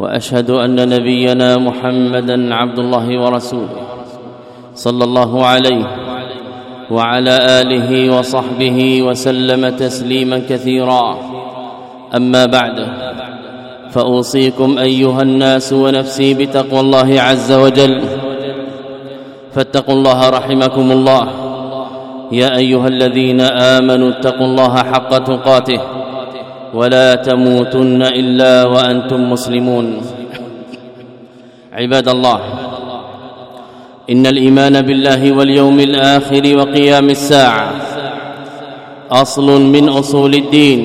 وأشهد أن نبينا محمدا عبد الله ورسوله صلى الله عليه وعلى آله وصحبه وسلم تسليما كثيرا. أما بعد فأوصيكم أيها الناس ونفسي بتقوى الله عز وجل. فاتقوا الله رحمكم الله. يا أيها الذين آمنوا اتقوا الله حق تقاته. ولا تموتن إلا وأنتم مسلمون. عباد الله إن الإيمان بالله واليوم الآخر وقيام الساعة أصل من أصول الدين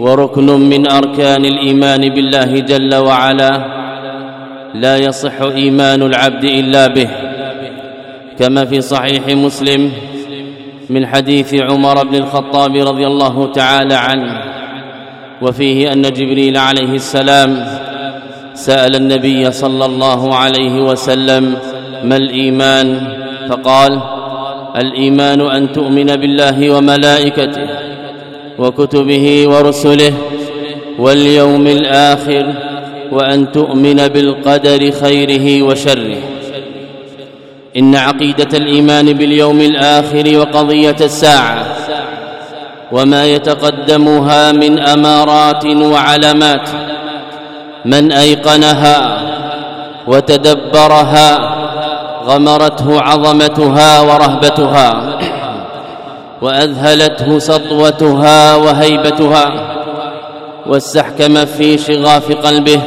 وركن من أركان الإيمان بالله جل وعلا. لا يصح إيمان العبد إلا به كما في صحيح مسلم من حديث عمر بن الخطاب رضي الله تعالى عنه. وفيه أن جبريل عليه السلام سأل النبي صلى الله عليه وسلم ما الإيمان؟ فقال الإيمان أن تؤمن بالله وملائكته وكتبه ورسله واليوم الآخر وأن تؤمن بالقدر خيره وشره. إن عقيدة الإيمان باليوم الآخر وقضية الساعة وما يتقدمها من أمارات وعلامات. من أيقنها وتدبرها غمرته عظمتها ورهبتها وأذهلته سطوتها وهيبتها واستحكم في شغاف قلبه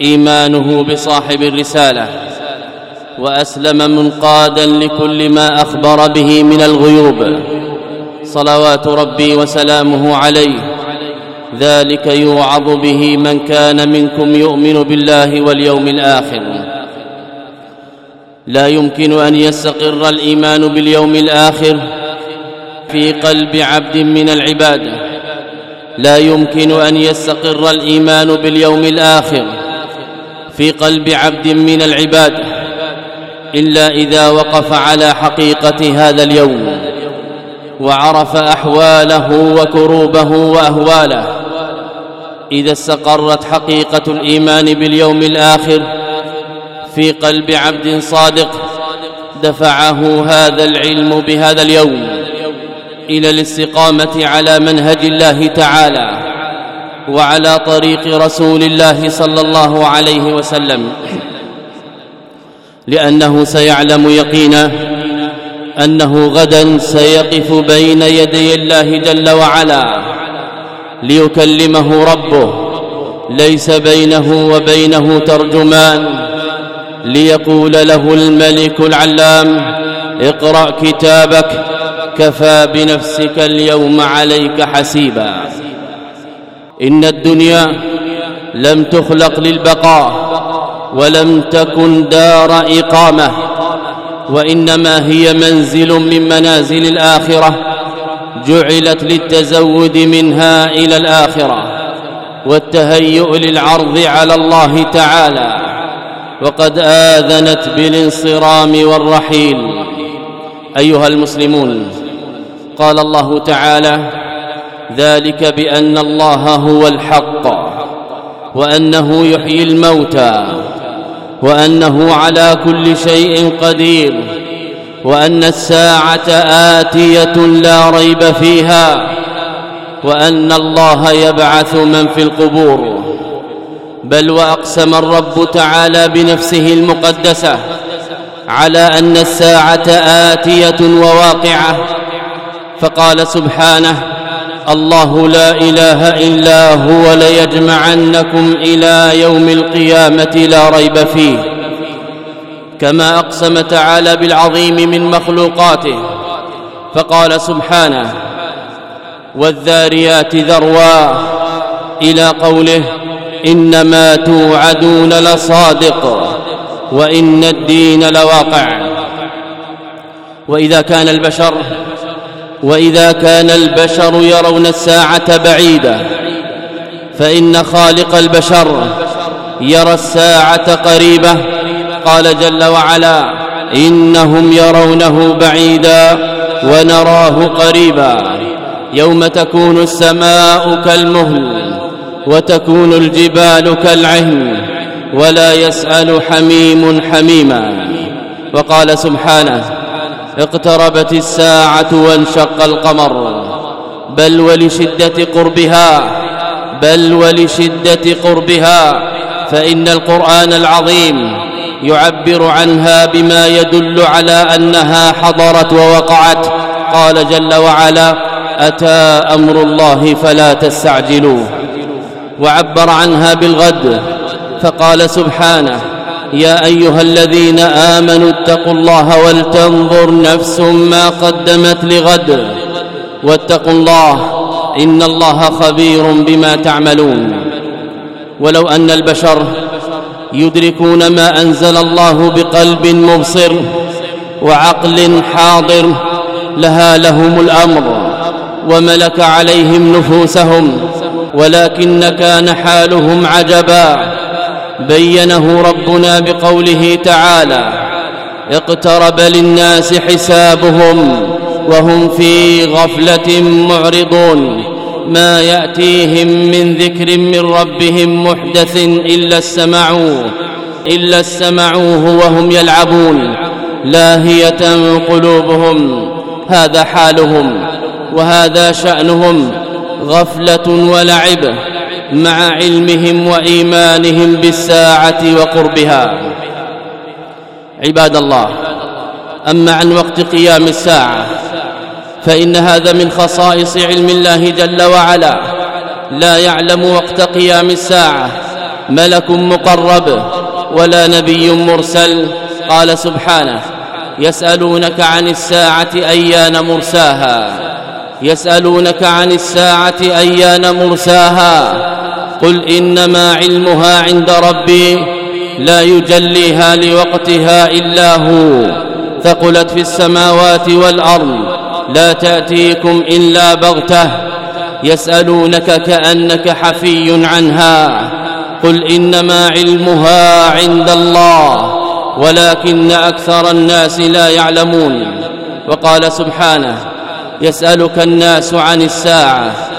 إيمانه بصاحب الرسالة وأسلم منقادا لكل ما أخبر به من الغيوب. صلوات ربي وسلامه عليه. ذلك يوعظ به من كان منكم يؤمن بالله واليوم الآخر. لا يمكن أن يستقر الإيمان باليوم الآخر في قلب عبد من العباد. لا يمكن أن يستقر الإيمان باليوم الآخر في قلب عبد من العباد إلا إذا وقف على حقيقة هذا اليوم. وعرف أحواله وكروبه وأهواله. إذا استقرت حقيقة الإيمان باليوم الآخر في قلب عبد صادق دفعه هذا العلم بهذا اليوم إلى الاستقامة على منهج الله تعالى وعلى طريق رسول الله صلى الله عليه وسلم لأنه سيعلم يقينا أنه غدا سيقف بين يدي الله جل وعلا ليكلمه ربه ليس بينه وبينه ترجمان ليقول له الملك العلام اقرأ كتابك كفى بنفسك اليوم عليك حسيبا. إن الدنيا لم تخلق للبقاء ولم تكن دار إقامة. وإنما هي منزل من منازل الآخرة جعلت للتزود منها إلى الآخرة والتهيؤ للعرض على الله تعالى وقد آذنت بالانصرام والرحيل. أيها المسلمون قال الله تعالى ذلك بأن الله هو الحق وأنه يحيي الموتى. وأنه على كل شيء قدير وأن الساعة آتية لا ريب فيها وأن الله يبعث من في القبور. بل وأقسم الرب تعالى بنفسه المقدسة على أن الساعة آتية وواقعة فقال سبحانه الله لا إله إلا هو ليجمعنكم إلى يوم القيامة لا ريب فيه. كما أقسم تعالى بالعظيم من مخلوقاته فقال سبحانه والذاريات ذروا إلى قوله إنما توعدون لصادق وإن الدين لواقع. وإذا كان البشر وإذا كان البشر يرون الساعة بعيده فإن خالق البشر يرى الساعة قريبة. قال جل وعلا إنهم يرونه بعيدا ونراه قريبا. يوم تكون السماء كالمهل وتكون الجبال كالعهن ولا يسأل حميم حميما. وقال سبحانه اقتربت الساعة وانشق القمر. بل ولشدة قربها بل ولشدة قربها فإن القرآن العظيم يعبر عنها بما يدل على أنها حضرت ووقعت. قال جل وعلا أتى أمر الله فلا تستعجلوه. وعبر عنها بالغد فقال سبحانه يا أيها الذين آمنوا اتقوا الله ولتنظر نفس ما قدمت لغد. واتقوا الله إن الله خبير بما تعملون. ولو أن البشر يدركون ما أنزل الله بقلب مبصر وعقل حاضر لها لهم الأمر وملك عليهم نفوسهم ولكن كان حالهم عجبا. بينه ربنا بقوله تعالى اقترب للناس حسابهم وهم في غفلة معرضون. ما يأتيهم من ذكر من ربهم محدث إلا استمعوه إلا استمعوه وهم يلعبون. لاهية قلوبهم هذا حالهم وهذا شأنهم غفلة ولعب. مع علمهم وإيمانهم بالساعة وقربها. عباد الله أما عن وقت قيام الساعة فإن هذا من خصائص علم الله جل وعلا. لا يعلم وقت قيام الساعة ملك مقرب ولا نبي مرسل. قال سبحانه يسألونك عن الساعة أيان مرساها؟ يسألونك عن الساعة أيان مرساها؟ قل إنما علمها عند ربي لا يجليها لوقتها إلا هو. ثقلت في السماوات والأرض لا تأتيكم إلا بغتة يسألونك كأنك حفي عنها. قل إنما علمها عند الله ولكن أكثر الناس لا يعلمون. وقال سبحانه يسألك الناس عن الساعة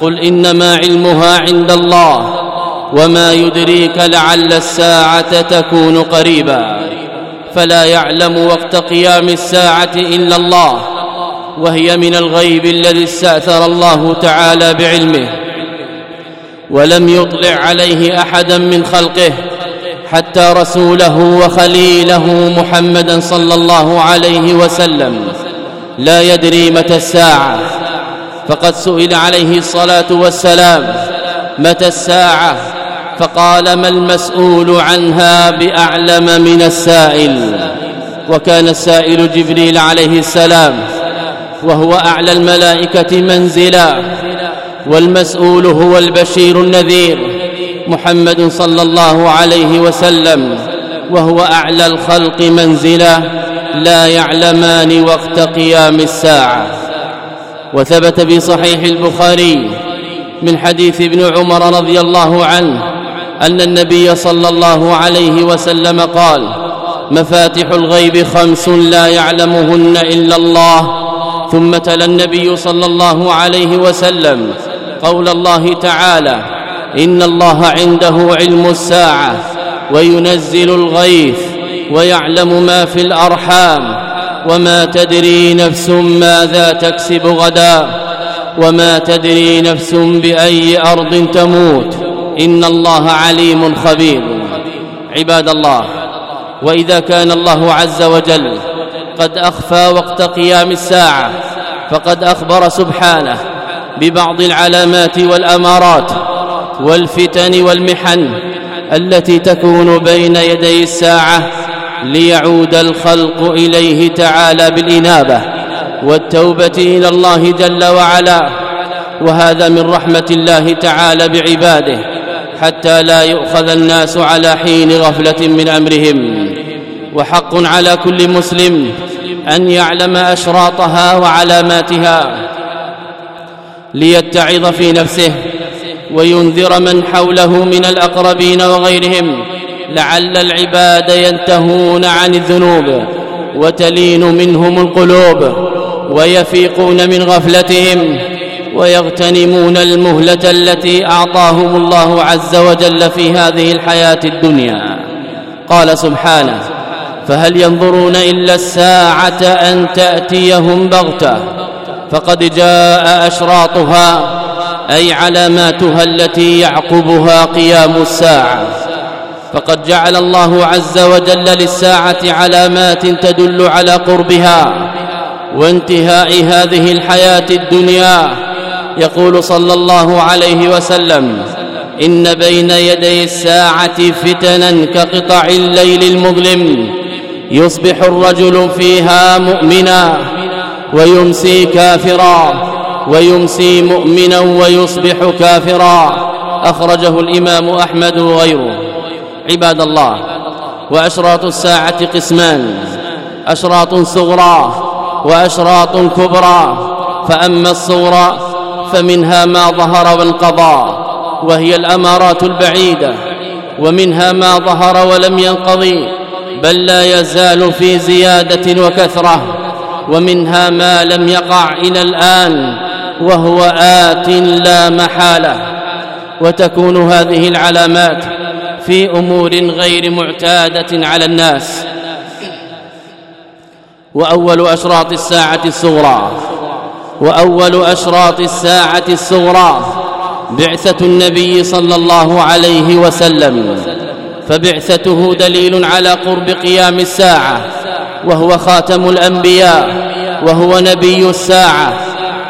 قل إنما علمها عند الله وما يدريك لعل الساعة تكون قريبا فلا يعلم وقت قيام الساعة إلا الله وهي من الغيب الذي استأثر الله تعالى بعلمه ولم يطلع عليه أحدا من خلقه حتى رسوله وخليله محمدا صلى الله عليه وسلم لا يدري متى الساعة فقد سئل عليه الصلاة والسلام متى الساعة؟ فقال ما المسؤول عنها بأعلم من السائل. وكان السائل جبريل عليه السلام وهو أعلى الملائكة منزلا والمسؤول هو البشير النذير محمد صلى الله عليه وسلم وهو أعلى الخلق منزلا لا يعلمان وقت قيام الساعة. وثبت في صحيح البخاري من حديث ابن عمر رضي الله عنه أن النبي صلى الله عليه وسلم قال مفاتح الغيب خمس لا يعلمهن إلا الله. ثم تلا النبي صلى الله عليه وسلم قول الله تعالى إن الله عنده علم الساعة وينزل الغيث ويعلم ما في الأرحام وما تدري نفس ماذا تكسب غدا وما تدري نفس بأي أرض تموت إن الله عليم خبير. عباد الله وإذا كان الله عز وجل قد أخفى وقت قيام الساعة فقد أخبر سبحانه ببعض العلامات والأمارات والفتن والمحن التي تكون بين يدي الساعة ليعود الخلق إليه تعالى بالإنابة والتوبة إلى الله جل وعلا وهذا من رحمة الله تعالى بعباده حتى لا يؤخذ الناس على حين غفلة من أمرهم. وحق على كل مسلم أن يعلم أشراطها وعلاماتها ليتعظ في نفسه وينذر من حوله من الأقربين وغيرهم. لعل العباد ينتهون عن الذنوب وتلين منهم القلوب ويفيقون من غفلتهم ويغتنمون المهلة التي أعطاهم الله عز وجل في هذه الحياة الدنيا. قال سبحانه فهل ينظرون إلا الساعة أن تأتيهم بغتة؟ فقد جاء أشراطها أي علاماتها التي يعقبها قيام الساعة. فقد جعل الله عز وجل للساعة علامات تدل على قربها وانتهاء هذه الحياة الدنيا. يقول صلى الله عليه وسلم إن بين يدي الساعة فتنا كقطع الليل المظلم يصبح الرجل فيها مؤمنا ويمسي كافرا ويمسي مؤمنا ويصبح كافرا. أخرجه الإمام أحمد وغيره. عباد الله وأشراط الساعة قسمان أشراط صغرى وأشراط كبرى فأما الصغرى فمنها ما ظهر وانقضى وهي الأمارات البعيدة ومنها ما ظهر ولم ينقضي بل لا يزال في زيادة وكثرة ومنها ما لم يقع إلى الآن وهو آت لا محالة وتكون هذه العلامات في أمور غير معتادة على الناس. وأول أشراط الساعة الصغرى. وأول أشراط الساعة الصغرى. بعثة النبي صلى الله عليه وسلم. فبعثته دليل على قرب قيام الساعة. وهو خاتم الأنبياء. وهو نبي الساعة.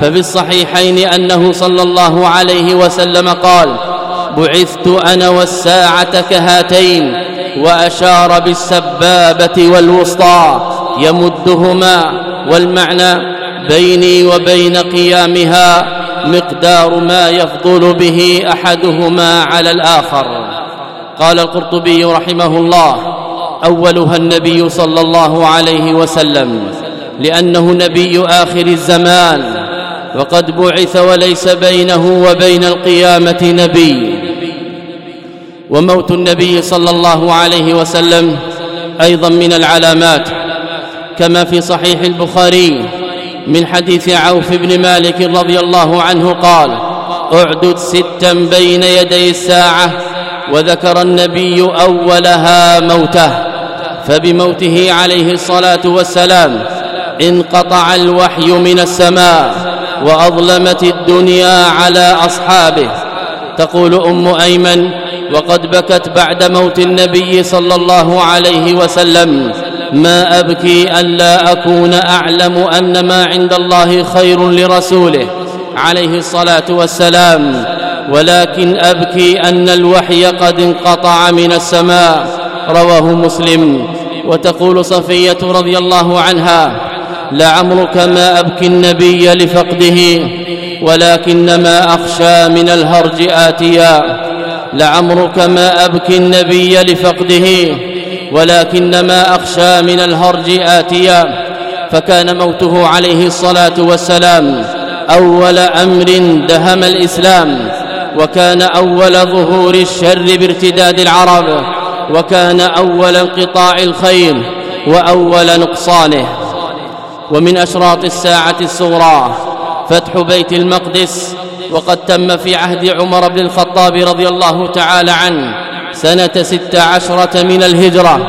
ففي الصحيحين أنه صلى الله عليه وسلم قال بعثت أنا والساعة كهاتين وأشار بالسبابة والوسطى يمدهما والمعنى بيني وبين قيامها مقدار ما يفضل به أحدهما على الآخر. قال القرطبي رحمه الله أولها النبي صلى الله عليه وسلم لأنه نبي آخر الزمان وقد بعث وليس بينه وبين القيامة نبي. وموت النبي صلى الله عليه وسلم أيضا من العلامات كما في صحيح البخاري من حديث عوف بن مالك رضي الله عنه قال أعدد ستا بين يدي الساعة وذكر النبي أولها موته فبموته عليه الصلاة والسلام انقطع الوحي من السماء وأظلمت الدنيا على أصحابه. تقول أم أيمن وقد بكت بعد موت النبي صلى الله عليه وسلم. ما أبكي ألا أكون أعلم أن ما عند الله خير لرسوله. عليه الصلاة والسلام. ولكن أبكي أن الوحي قد انقطع من السماء. رواه مسلم. وتقول صفية رضي الله عنها لعمرك ما أبكي النبي لفقده ولكنما أخشى من الهرج آتيا. لعمرك ما أبكي النبي لفقده ولكنما أخشى من الهرج آتيا. فكان موته عليه الصلاة والسلام. أول أمر دهم الإسلام. وكان أول ظهور الشر بارتداد العرب. وكان أول انقطاع الخير وأول نقصانه. ومن أشراط الساعة الصغرى فتح بيت المقدس وقد تم في عهد عمر بن الخطاب رضي الله تعالى عنه سنة ست عشرة من الهجرة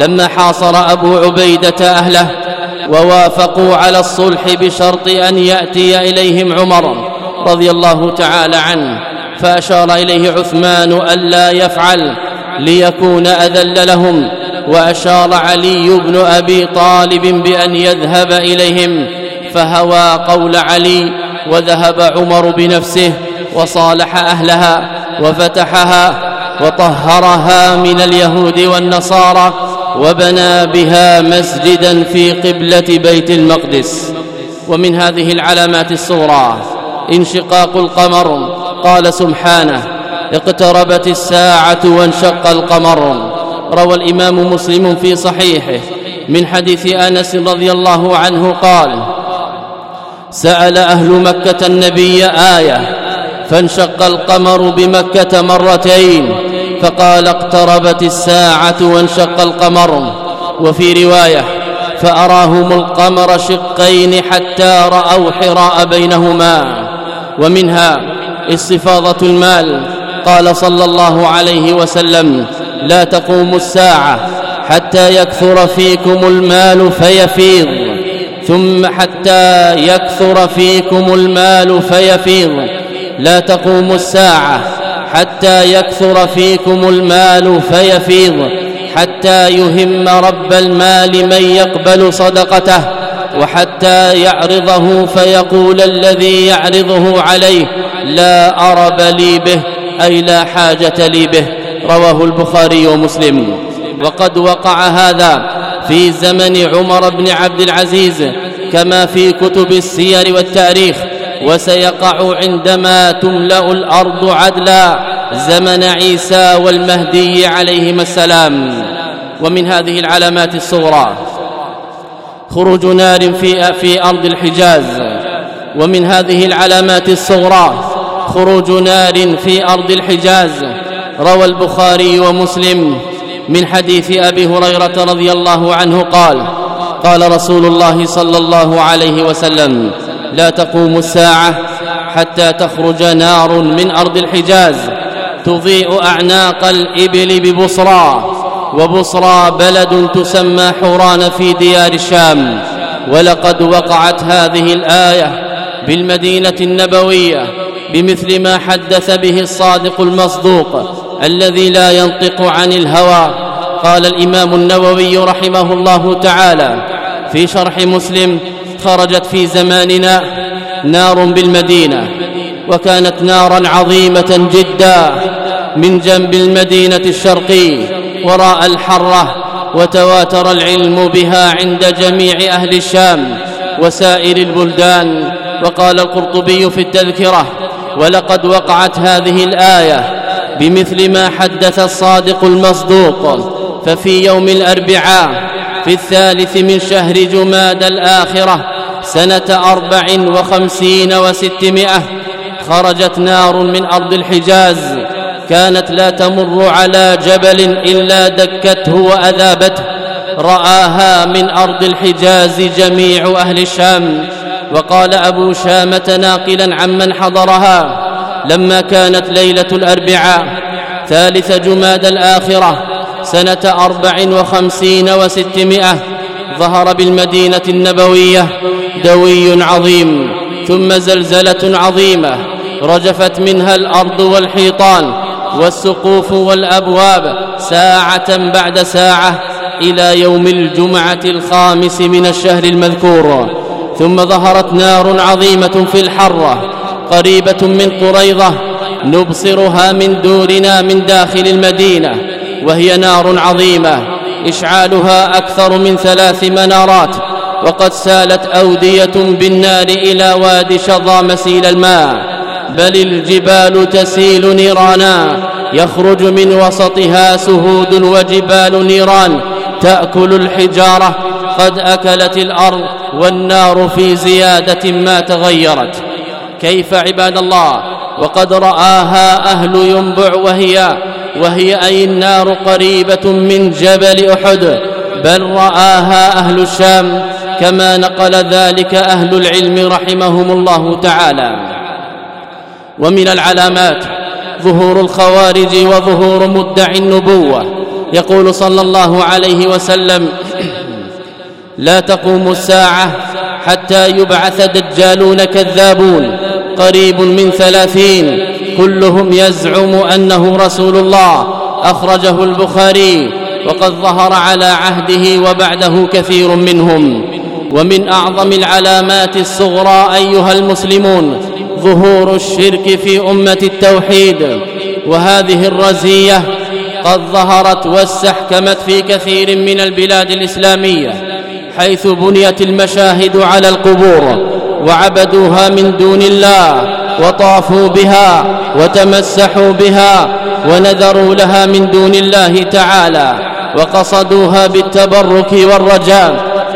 لما حاصر أبو عبيدة أهله ووافقوا على الصلح بشرط أن يأتي إليهم عمر رضي الله تعالى عنه فأشار إليه عثمان ألا يفعل ليكون أذل لهم وأشار علي بن أبي طالب بأن يذهب إليهم فهوى قول علي وذهب عمر بنفسه وصالح أهلها وفتحها وطهرها من اليهود والنصارى وبنى بها مسجدا في قبلة بيت المقدس. ومن هذه العلامات الصغرى انشقاق القمر قال سبحانه اقتربت الساعة وانشق القمر. روى الإمام مسلم في صحيحه من حديث أنس رضي الله عنه قال سأل أهل مكة النبي آية فانشق القمر بمكة مرتين فقال اقتربت الساعة وانشق القمر. وفي رواية فأراهم القمر شقين حتى رأوا حراء بينهما. ومنها استفاضة المال. قال صلى الله عليه وسلم لا تقوم الساعة حتى يكثر فيكم المال فيفيض. ثم حتى يكثر فيكم المال فيفيض. لا تقوم الساعة حتى يكثر فيكم المال فيفيض. حتى يهم رب المال من يقبل صدقته وحتى يعرضه فيقول الذي يعرضه عليه لا أرب لي به أي لا حاجة لي به. رواه البخاري ومسلم. وقد وقع هذا في زمن عمر بن عبد العزيز كما في كتب السير والتاريخ وسيقع عندما تملأ الأرض عدلا زمن عيسى والمهدي عليهما السلام. ومن هذه العلامات الصغرى خروج نار في في أرض الحجاز. ومن هذه العلامات الصغرى خروج نار في أرض الحجاز. روى البخاري ومسلم من حديث أبي هريرة رضي الله عنه قال قال رسول الله صلى الله عليه وسلم لا تقوم الساعة حتى تخرج نار من أرض الحجاز تضيء أعناق الإبل ببصرى وبصرى بلد تسمى حوران في ديار الشام ولقد وقعت هذه الآية بالمدينة النبوية بمثل ما حدث به الصادق المصدوق الذي لا ينطق عن الهوى قال الإمام النووي رحمه الله تعالى في شرح مسلم خرجت في زماننا نار بالمدينة وكانت نارا عظيمة جدا من جنب المدينة الشرقي وراء الحرة وتواتر العلم بها عند جميع أهل الشام وسائر البلدان. وقال القرطبي في التذكرة ولقد وقعت هذه الآية بمثل ما حدث الصادق المصدوق ففي يوم الأربعاء في الثالث من شهر جماد الآخرة سنة أربع وخمسين وستمائة خرجت نار من أرض الحجاز كانت لا تمر على جبل إلا دكته وأذابته رآها من أرض الحجاز جميع أهل الشام وقال أبو شامة ناقلا عمن حضرها لما كانت ليلة الأربعاء ثالث جماد الآخرة سنة أربع وخمسين وستمائة ظهر بالمدينة النبوية دوي عظيم ثم زلزلة عظيمة رجفت منها الأرض والحيطان والسقوف والأبواب ساعة بعد ساعة إلى يوم الجمعة الخامس من الشهر المذكور ثم ظهرت نار عظيمة في الحرة قريبة من قريضة نبصرها من دورنا من داخل المدينة وهي نار عظيمة إشعالها أكثر من ثلاث منارات وقد سالت أودية بالنار إلى وادي شظى مسيل الماء بل الجبال تسيل نيرانا يخرج من وسطها سهود وجبال نيران تأكل الحجارة قد أكلت الأرض والنار في زيادة ما تغيرت. كيف عباد الله؟ وقد رآها أهل ينبع وهي وهي أي النار قريبة من جبل أحد. بل رآها أهل الشام كما نقل ذلك أهل العلم رحمهم الله تعالى. ومن العلامات ظهور الخوارج وظهور مدعي النبوة. يقول صلى الله عليه وسلم لا تقوم الساعة حتى يبعث دجالون كذابون. قريب من ثلاثين. كلهم يزعم أنه رسول الله. أخرجه البخاري. وقد ظهر على عهده وبعده كثير منهم. ومن أعظم العلامات الصغرى أيها المسلمون ظهور الشرك في أمة التوحيد. وهذه الرزية قد ظهرت واستحكمت في كثير من البلاد الإسلامية حيث بنيت المشاهد على القبور. وعبدوها من دون الله وطافوا بها وتمسحوا بها ونذروا لها من دون الله تعالى وقصدوها بالتبرك والرجاء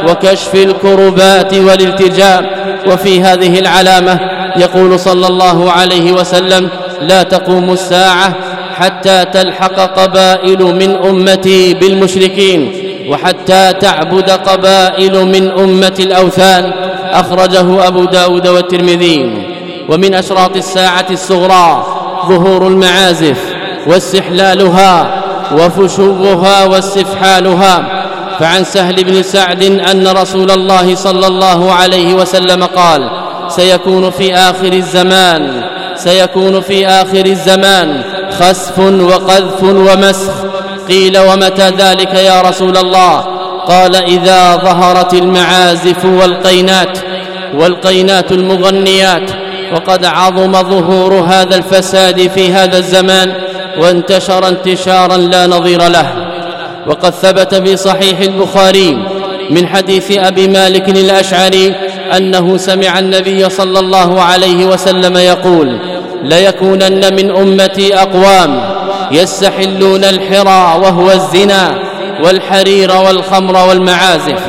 وكشف الكربات والالتجاء. وفي هذه العلامة يقول صلى الله عليه وسلم لا تقوم الساعة حتى تلحق قبائل من أمتي بالمشركين. وحتى تعبد قبائل من أمة الأوثان. أخرجه أبو داود والترمذي. ومن أشراط الساعة الصغرى ظهور المعازف واستحلالها وفشوها واستفحالها. فعن سهل بن سعد أن رسول الله صلى الله عليه وسلم قال سيكون في آخر الزمان سيكون في آخر الزمان خسف وقذف ومسخ. قيل ومتى ذلك يا رسول الله؟ قال إذا ظهرت المعازف والقينات والقينات المغنيات وقد عظم ظهور هذا الفساد في هذا الزمان وانتشر انتشارا لا نظير له. وقد ثبت في صحيح البخاري من حديث أبي مالك الأشعري أنه سمع النبي صلى الله عليه وسلم يقول ليكونن من أمتي أقوام يستحلون الحرى وهو الزنا والحرير والخمر والمعازف.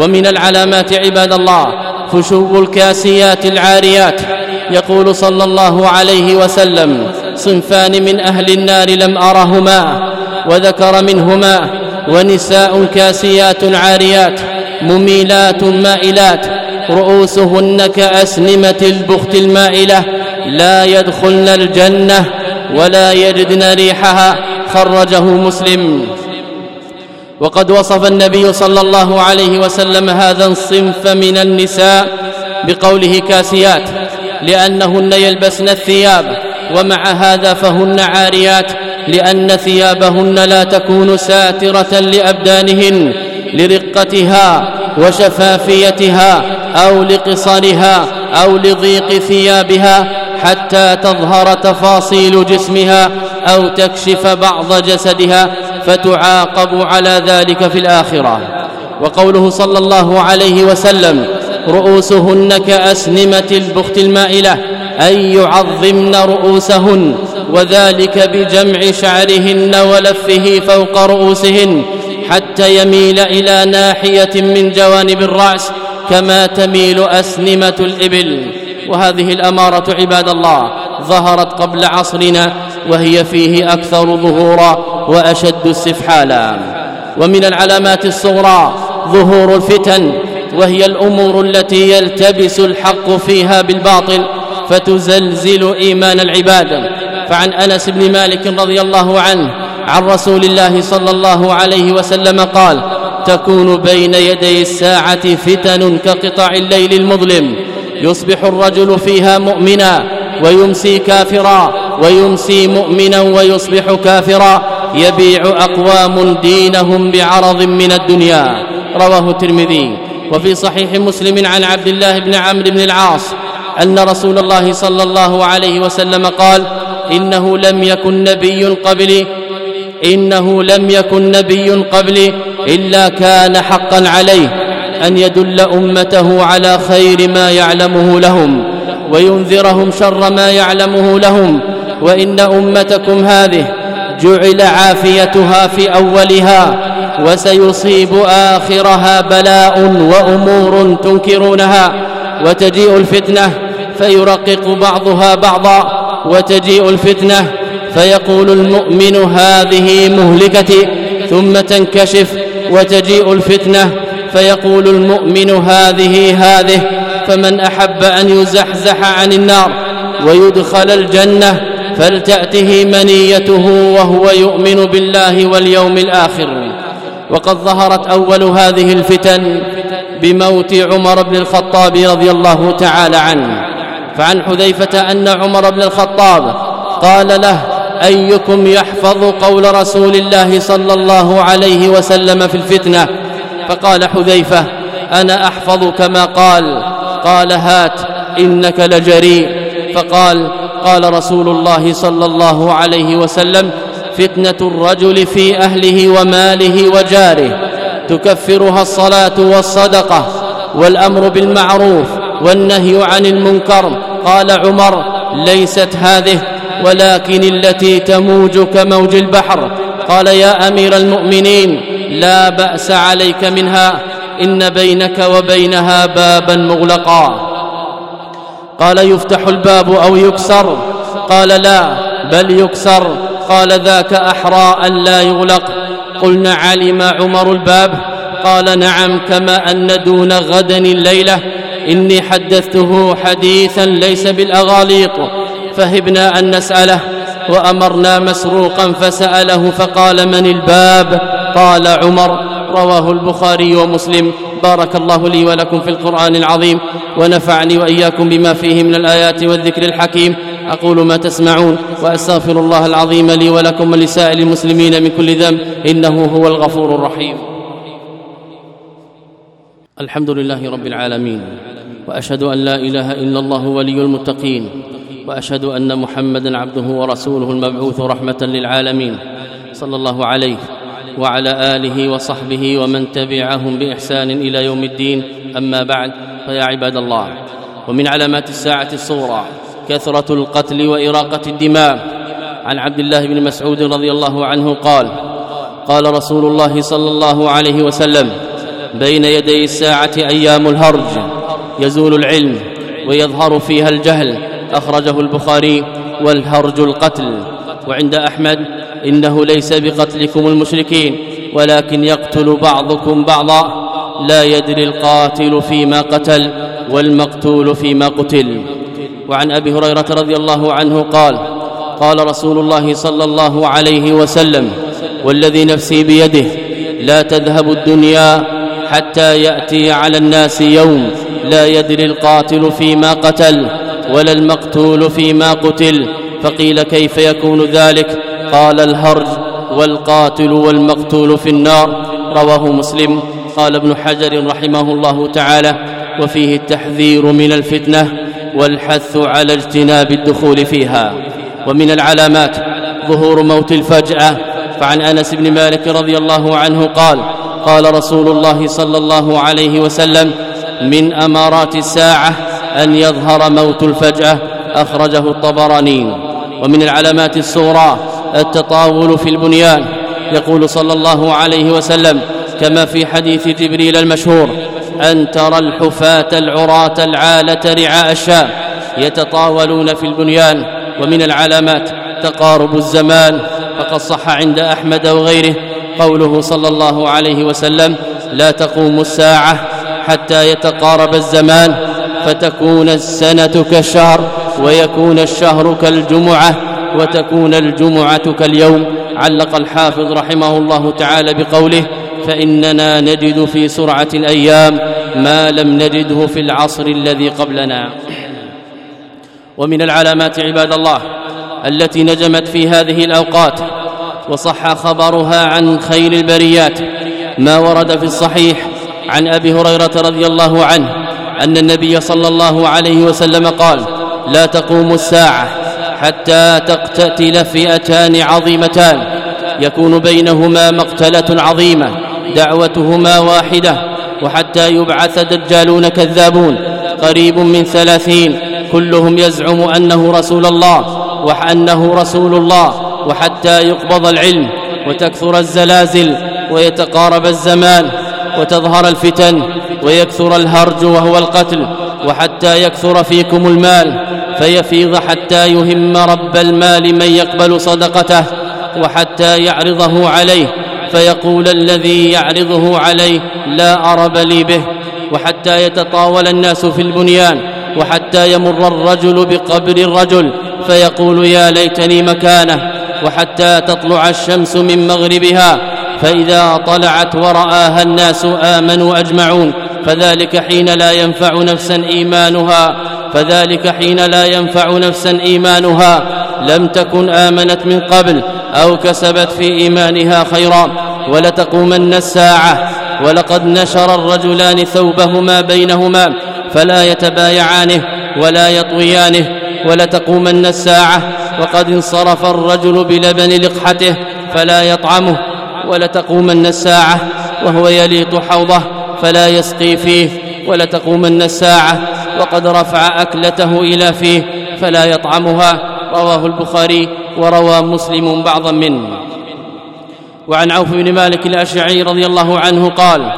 ومن العلامات عباد الله فشو الكاسيات العاريات. يقول صلى الله عليه وسلم صنفان من أهل النار لم أرهما وذكر منهما ونساء كاسيات عاريات مميلات مائلات. رؤوسهن كأسنمة البخت المائلة. لا يدخلن الجنة ولا يجدن ريحها خرجه مسلم. وقد وصف النبي صلى الله عليه وسلم هذا الصنف من النساء بقوله كاسيات لأنهن يلبسن الثياب ومع هذا فهن عاريات لأن ثيابهن لا تكون ساترة لأبدانهن لرقتها وشفافيتها أو لقصرها أو لضيق ثيابها حتى تظهر تفاصيل جسمها أو تكشف بعض جسدها فتعاقب على ذلك في الآخرة. وقوله صلى الله عليه وسلم رؤوسهن كأسنمة البخت المائلة أي يعظمن رؤوسهن وذلك بجمع شعرهن ولفه فوق رؤوسهن حتى يميل إلى ناحية من جوانب الرأس كما تميل أسنمة الإبل. وهذه الأمارة عباد الله ظهرت قبل عصرنا وهي فيه أكثر ظهورا وأشد استفحالا. ومن العلامات الصغرى ظهور الفتن وهي الأمور التي يلتبس الحق فيها بالباطل فتزلزل إيمان العباد. فعن أنس بن مالك رضي الله عنه عن رسول الله صلى الله عليه وسلم قال تكون بين يدي الساعة فتن كقطع الليل المظلم يصبح الرجل فيها مؤمنا ويمسي كافرا ويمسي مؤمنا ويصبح كافرا. يبيع أقوام دينهم بعرض من الدنيا. رواه الترمذي. وفي صحيح مسلم عن عبد الله بن عمرو بن العاص أن رسول الله صلى الله عليه وسلم قال إنه لم يكن نبي قبلي. إنه لم يكن نبي قبلي إلا كان حقا عليه. أن يدل أمته على خير ما يعلمه لهم وينذرهم شر ما يعلمه لهم. وإن أمتكم هذه جعل عافيتها في أولها وسيصيب آخرها بلاء وأمور تنكرونها. وتجيء الفتنة فيرقق بعضها بعضا وتجيء الفتنة فيقول المؤمن هذه مهلكتي ثم تنكشف وتجيء الفتنة فيقول المؤمن هذه هذه فمن أحب أن يزحزح عن النار ويدخل الجنة فلتأته منيته وهو يؤمن بالله واليوم الآخر. وقد ظهرت أول هذه الفتن بموت عمر بن الخطاب رضي الله تعالى عنه. فعن حذيفة أن عمر بن الخطاب قال له أيكم يحفظ قول رسول الله صلى الله عليه وسلم في الفتنة؟ فقال حذيفة أنا أحفظ كما قال. قال هات إنك لجريء. فقال قال رسول الله صلى الله عليه وسلم فتنة الرجل في أهله وماله وجاره. تكفرها الصلاة والصدقة والأمر بالمعروف والنهي عن المنكر. قال عمر ليست هذه ولكن التي تموج كموج البحر. قال يا أمير المؤمنين لا بأس عليك منها. إن بينك وبينها بابا مغلقا. قال يفتح الباب أو يكسر. قال لا بل يكسر. قال ذاك احرى أن لا يغلق. قلنا علم عمر الباب. قال نعم كما أن دون غدا الليلة. إني حدثته حديثا ليس بالاغاليط فهبنا أن نسأله. وأمرنا مسروقا فسأله فقال من الباب؟ قال عمر رواه البخاري ومسلم بارك الله لي ولكم في القرآن العظيم ونفعني وإياكم بما فيه من الآيات والذكر الحكيم. أقول ما تسمعون وأستغفر الله العظيم لي ولكم ولسائر المسلمين من كل ذنب إنه هو الغفور الرحيم. الحمد لله رب العالمين وأشهد أن لا إله إلا الله ولي المتقين وأشهد أن محمدا عبده ورسوله المبعوث رحمة للعالمين. صلى الله عليه وعلى آله وصحبه ومن تبعهم بإحسان إلى يوم الدين. أما بعد فيا عباد الله ومن علامات الساعة الصغرى كثرة القتل وإراقة الدماء. عن عبد الله بن مسعود رضي الله عنه قال قال رسول الله صلى الله عليه وسلم بين يدي الساعة أيام الهرج يزول العلم ويظهر فيها الجهل أخرجه البخاري والهرج القتل. وعند أحمد انه ليس بقتلكم المشركين ولكن يقتل بعضكم بعضا. لا يدري القاتل فيما قتل والمقتول فيما قتل. وعن أبي هريرة رضي الله عنه قال قال رسول الله صلى الله عليه وسلم والذي نفسي بيده لا تذهب الدنيا حتى يأتي على الناس يوم لا يدري القاتل فيما قتل ولا المقتول فيما قتل. فقيل كيف يكون ذلك؟ قال الهرج والقاتل والمقتول في النار. رواه مسلم. قال ابن حجر رحمه الله تعالى وفيه التحذير من الفتنة والحث على اجتناب الدخول فيها. ومن العلامات ظهور موت الفجأة. فعن أنس بن مالك رضي الله عنه قال قال رسول الله صلى الله عليه وسلم من أمارات الساعة أن يظهر موت الفجأة. أخرجه الطبراني. ومن العلامات الصغرى التطاول في البنيان. يقول صلى الله عليه وسلم كما في حديث جبريل المشهور أن ترى الحفاة العراة العالة رعاء الشام يتطاولون في البنيان ومن العلامات تقارب الزمان فقد صح عند أحمد وغيره قوله صلى الله عليه وسلم لا تقوم الساعة حتى يتقارب الزمان فتكون السنة كالشهر ويكون الشهر كالجمعة. وتكون الجمعة كاليوم علق الحافظ رحمه الله تعالى بقوله فإننا نجد في سرعة الأيام ما لم نجده في العصر الذي قبلنا. ومن العلامات عباد الله التي نجمت في هذه الأوقات وصح خبرها عن خير البريات ما ورد في الصحيح عن أبي هريرة رضي الله عنه أن النبي صلى الله عليه وسلم قال لا تقوم الساعة حتى تقتتل فئتان عظيمتان. يكون بينهما مقتلة عظيمة دعوتهما واحدة وحتى يبعث دجالون كذابون. قريب من ثلاثين كلهم يزعم أنه رسول الله وأنه رسول الله وحتى يقبض العلم وتكثر الزلازل ويتقارب الزمان وتظهر الفتن ويكثر الهرج وهو القتل وحتى يكثر فيكم المال. فيفيض حتى يهم رب المال من يقبل صدقته وحتى يعرضه عليه فيقول الذي يعرضه عليه لا أرب لي به وحتى يتطاول الناس في البنيان وحتى يمر الرجل بقبر الرجل فيقول يا ليتني مكانه وحتى تطلع الشمس من مغربها فإذا طلعت ورآها الناس آمنوا أجمعون فذلك حين لا ينفع نفسا إيمانها فذلك حين لا ينفع نفسا إيمانها لم تكن آمنت من قبل أو كسبت في إيمانها خيرا ولتقومن الساعة ولقد نشر الرجلان ثوبهما بينهما فلا يتبايعانه ولا يطويانه ولتقومن الساعة وقد انصرف الرجل بلبن لقحته فلا يطعمه ولتقومن الساعة وهو يليط حوضه فلا يسقي فيه ولتقومن الساعة وقد رفع أكلته إلى فيه فلا يطعمها. رواه البخاري وروى مسلم بعضا منه. وعن عوف بن مالك الأشعري رضي الله عنه قال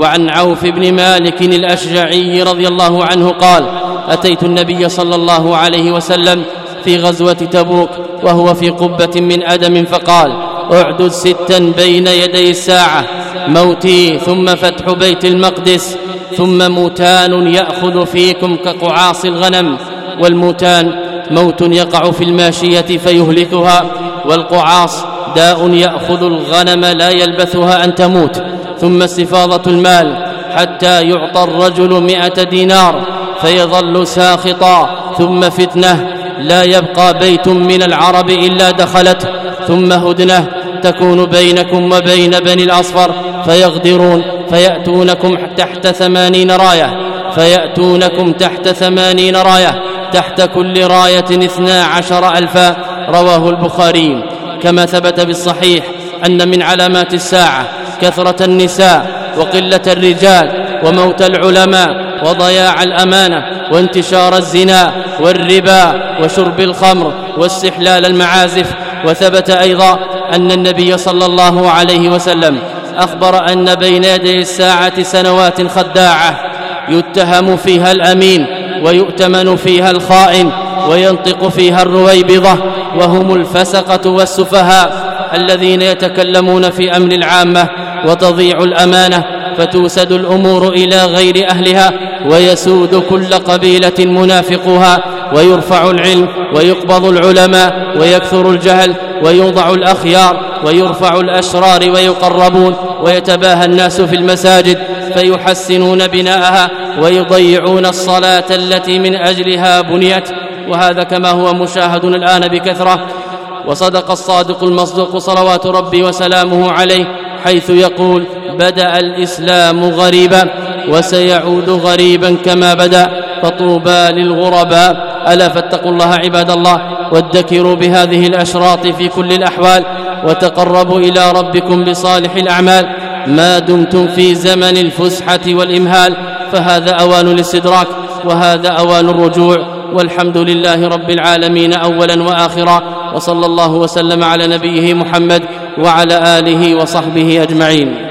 وعن عوف بن مالك الأشجعي رضي الله عنه قال أتيت النبي صلى الله عليه وسلم في غزوة تبوك وهو في قبة من أدم فقال أعدد ستا بين يدي الساعة موتي ثم فتح بيت المقدس. ثم موتان يأخذ فيكم كقعاص الغنم والموتان موت يقع في الماشية فيهلكها والقعاص داء يأخذ الغنم لا يلبثها أن تموت ثم استفاضة المال حتى يعطى الرجل مئة دينار فيظل ساخطا ثم فتنة لا يبقى بيت من العرب إلا دخلته ثم هدنة تكون بينكم وبين بني الأصفر فيغدرون فيأتونكم تحت ثمانين راية. فيأتونكم تحت ثمانين راية. تحت كل راية اثنا عشر ألفا. رواه البخاري. كما ثبت بالصحيح أن من علامات الساعة كثرة النساء وقلة الرجال وموت العلماء وضياع الأمانة وانتشار الزنا والربا وشرب الخمر واستحلال المعازف. وثبت أيضا أن النبي صلى الله عليه وسلم أخبر أن بين يدي الساعة سنوات خداعة يتهم فيها الأمين ويؤتمن فيها الخائن وينطق فيها الرويبضة وهم الفسقة والسفهاء الذين يتكلمون في أمر العامة وتضيع الأمانة فتوسد الأمور إلى غير أهلها ويسود كل قبيلة منافقها ويرفع العلم ويقبض العلماء ويكثر الجهل ويوضع الأخيار ويرفع الأشرار ويقربون ويتباهى الناس في المساجد فيحسنون بناءها ويضيعون الصلاة التي من أجلها بنيت وهذا كما هو مشاهد الآن بكثرة وصدق الصادق المصدوق صلوات ربي وسلامه عليه حيث يقول بدأ الإسلام غريبا وسيعود غريبا كما بدأ فطوبى للغرباء. ألا فاتقوا الله عباد الله وادكروا بهذه الأشراط في كل الأحوال. وتقربوا إلى ربكم بصالح الأعمال ما دمتم في زمن الفسحة والإمهال فهذا أوان الاستدراك وهذا أوان الرجوع والحمد لله رب العالمين أولا وآخرا وصلى الله وسلم على نبيه محمد وعلى آله وصحبه أجمعين